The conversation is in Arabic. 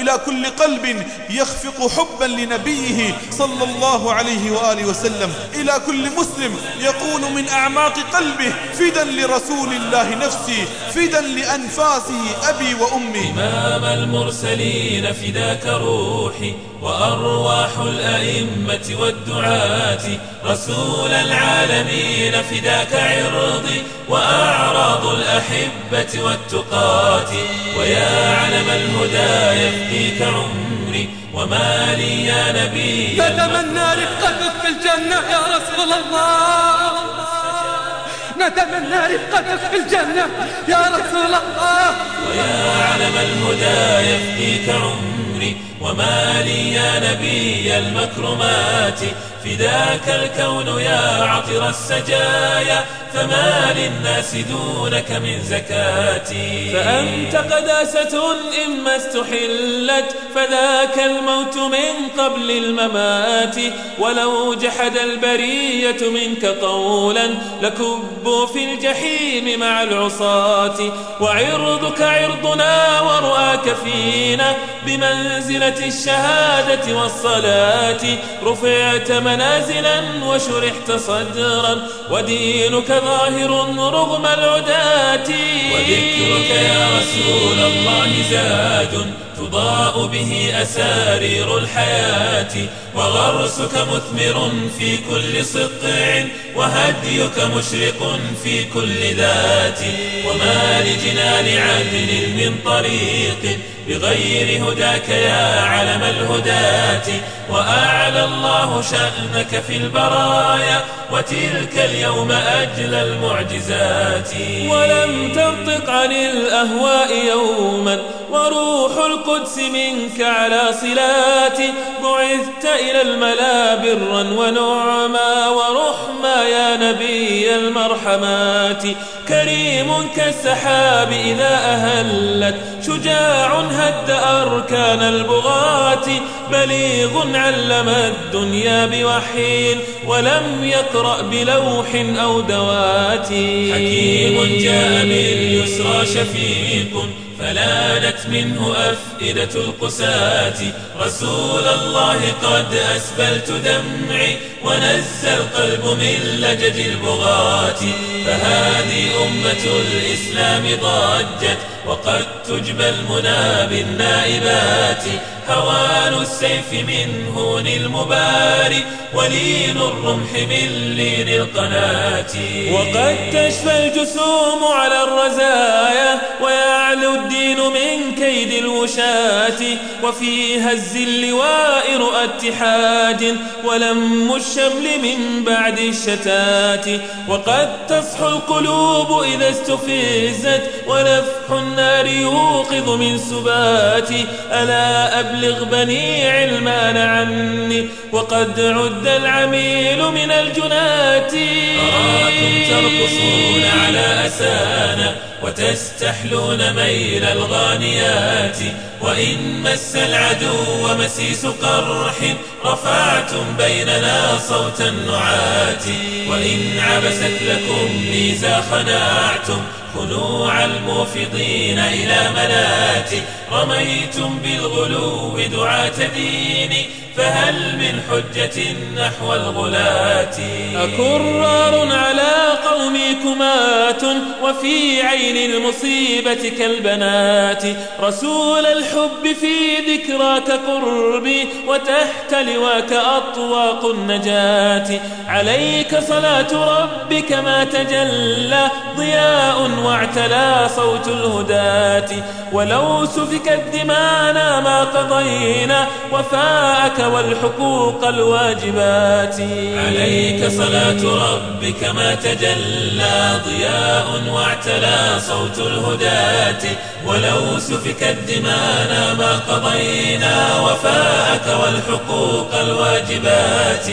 إلى كل قلب يخفق حبا لنبيه صلى الله عليه وآله وسلم. إلى كل مسلم يقول من أعماق قلبه فدا لرسول الله نفسي فدا لأنفاسه أبي وأمي. إمام المرسلين فداك روحي. وأرواح الأئمة والدعاة رسول العالمين فداك عرضي وأعراض الأحبة والتقاة. ويا علم الهدى يفديك عمري وما لي يا نبي. نتمنى رفقتك في الجنة يا رسول الله. نتمنى رفقتك في الجنة يا رسول الله. ويا علم الهدى يفديك عمري وما لي يا نبي المكرمات فداك الكون يا عطر السجايا فما للناس دونك من زكاتي. فأنت قداسة إما استحلت فذاك الموت من قبل الممات. ولو جحد البرية منك قولا لكبوا في الجحيم مع العصاة. وعرضك عرضنا ورؤاك فينا بمنزلة الشهادة والصلاة. رفعت منازلا وشرحت صدرا. ودينك ظاهر رغم العداة. وذكرك يا رسول الله زاد. تضاء به أسارير الحياة. وغرسك مثمر في كل صقع وهديك مشرق في كل ذات. وما لجنان عدل من طريق. بغير هداك يا علم الهداة وأعلى الله شأنك في البرايا وتلك اليوم أجل المعجزات. ولم تنطق عن الأهواء يوما وروح القدس منك على صلات بعثت إلى الملا برا ونعما ورحما يا نبي المرحمات كريم كالسحاب إذا أهلت شجاع هد أركان البغاة بليغ علم الدنيا بوحي ولم يقرأ بلوح أو دوات. حكيم جاء باليسرى شفيق فلانت منه أفئدة القساة. رسول الله قد أسبلت دمعي ونزى القلب من لجج البغاة. فهذه أمة الإسلام ضجت وقد تجبى المنى بالنائبات هوان السيف من هون المباري ولين الرمح من لين القناة. وقد تشفى الجسوم على الرزايا ويعلو الدين من كيد الوشاة وفي هز اللواء رؤى اتحاد ولم الشمل من بعد الشتات. وقد تصحو القلوب إذا استفزت ونفح النار يوقظ من سباتي ألا أبلغ بني علمان عني وقد عد العميل من الجنات. أراكم ترقصون على أسانا وتستحلون ميل الغانيات وإن مس العدو مسيس قرح رفعتم بيننا صوت النعات وإن عبست لكم ميزا خنعتم خنوع الموفضين إلى منات رميتم بالغلو دعاة ديني فهل من حجة نحو الغلاة أكرار على قومي كمات وفي عين المصيبة كالبنات. رسول الحب في ذكراك قربي وتحت لواك أطواق النجاة. عليك صلاة ربك ما تجلى ضياء واعتلى صوت الهداة. ولو سفكت دمانا ما قضينا وفاءك والحقوق الواجبات. عليك صلاة ربك ما تجلى. ضياء واعتلى صوت الهداة. ولو سفكت دمانا ما قضينا وفاءك والحقوق الواجبات.